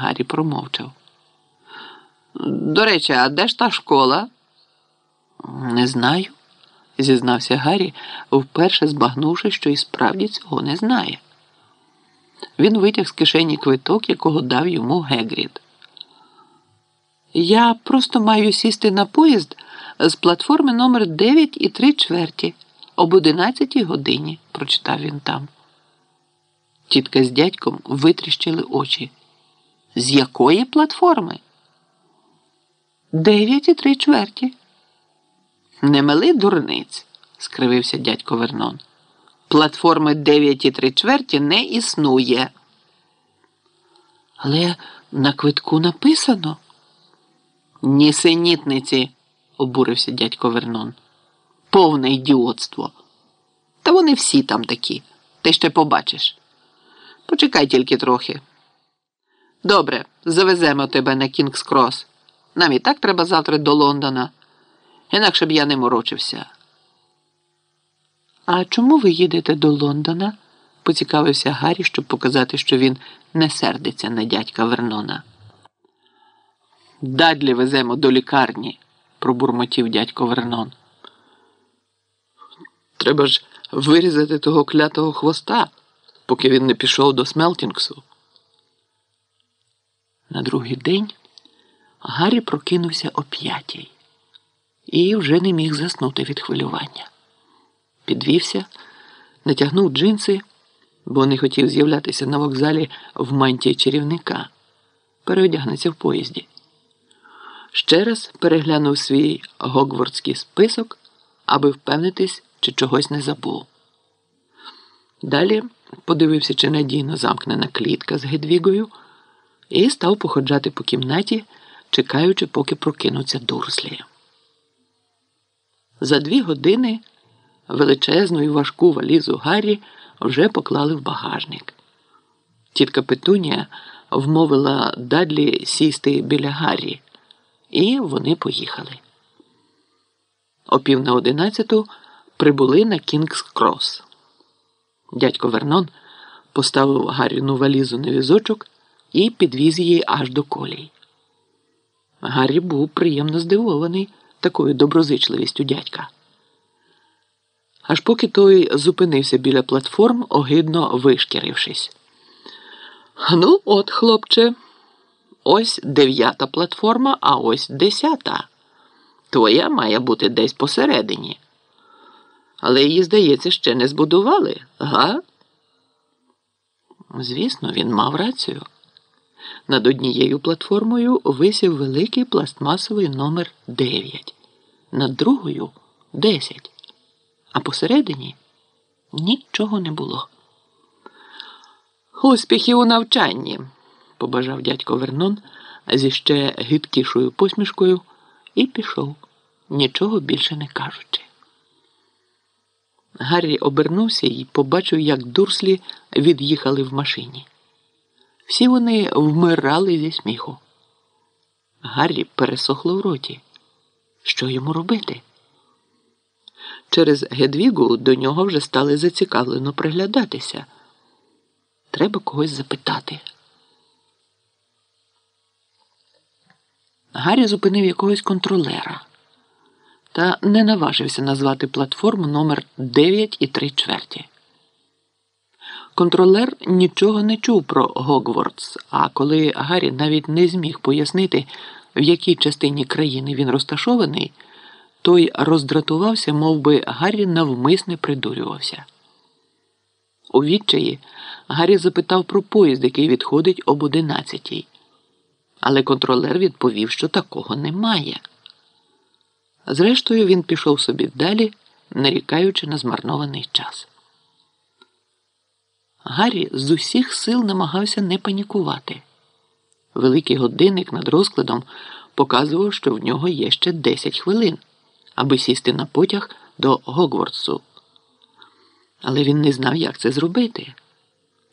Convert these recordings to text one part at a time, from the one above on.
Гаррі промовчав. До речі, а де ж та школа? Не знаю, зізнався Гаррі, вперше збагнувши, що і справді цього не знає. Він витяг з кишені квиток, якого дав йому Гегрід. Я просто маю сісти на поїзд з платформи номер 9 і 3 чверті об 11 годині, прочитав він там. Тітка з дядьком витріщили очі. З якої платформи? Дев'ять і три чверті. Не мили дурниць, скривився дядько Вернон. Платформи дев'ять і три чверті не існує. Але на квитку написано. Нісенітниці, обурився дядько Вернон. Повне ідіотство. Та вони всі там такі. Ти ще побачиш. Почекай тільки трохи. Добре, завеземо тебе на Кінгс Крос. Нам і так треба завтра до Лондона. Інакше б я не морочився. А чому ви їдете до Лондона? поцікавився Гаррі, щоб показати, що він не сердиться на дядька Вернона. Дадлі веземо до лікарні, пробурмотів дядько Вернон. Треба ж вирізати того клятого хвоста, поки він не пішов до Смелтінгсу. На другий день Гаррі прокинувся о п'ятій і вже не міг заснути від хвилювання. Підвівся, натягнув джинси, бо не хотів з'являтися на вокзалі в мантії чарівника, переодягнеться в поїзді. Ще раз переглянув свій гогвардський список, аби впевнитись, чи чогось не забув. Далі подивився, чи надійно замкнена клітка з Гедвігою, і став походжати по кімнаті, чекаючи, поки прокинуться дурслі. За дві години величезну і важку валізу Гаррі вже поклали в багажник. Тітка Петунія вмовила Дадлі сісти біля Гаррі, і вони поїхали. О пів на одинадцяту прибули на Кінгс Крос. Дядько Вернон поставив Гарріну валізу на візочок і підвіз її аж до колій. Гаррі був приємно здивований такою доброзичливістю дядька. Аж поки той зупинився біля платформ, огидно вишкірившись. Ну, от, хлопче, ось дев'ята платформа, а ось десята. Твоя має бути десь посередині. Але її, здається, ще не збудували, га? Звісно, він мав рацію. Над однією платформою висів великий пластмасовий номер 9, над другою 10, а посередині нічого не було. Успіхів у навчанні, побажав дядько Вернон зі ще гидкішою посмішкою і пішов, нічого більше не кажучи. Гаррі обернувся і побачив, як дурслі від'їхали в машині. Всі вони вмирали зі сміху. Гаррі пересохло в роті. Що йому робити? Через Гедвігу до нього вже стали зацікавлено приглядатися. Треба когось запитати. Гаррі зупинив якогось контролера та не наважився назвати платформу номер 9 і 3 чверті. Контролер нічого не чув про Гогвардс, а коли Гаррі навіть не зміг пояснити, в якій частині країни він розташований, той роздратувався, мов би Гаррі навмисне придурювався. У відчаї Гаррі запитав про поїзд, який відходить об одинадцятій. Але контролер відповів, що такого немає. Зрештою, він пішов собі далі, нарікаючи на змарнований час. Гаррі з усіх сил намагався не панікувати. Великий годинник над розкладом показував, що в нього є ще 10 хвилин, аби сісти на потяг до Гогвардсу. Але він не знав, як це зробити.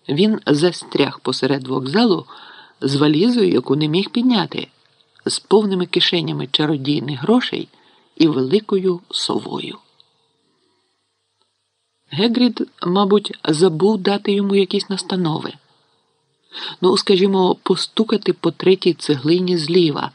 Він застряг посеред вокзалу з валізою, яку не міг підняти, з повними кишенями чародійних грошей і великою совою. Гегрід, мабуть, забув дати йому якісь настанови. Ну, скажімо, постукати по третій цеглині зліва.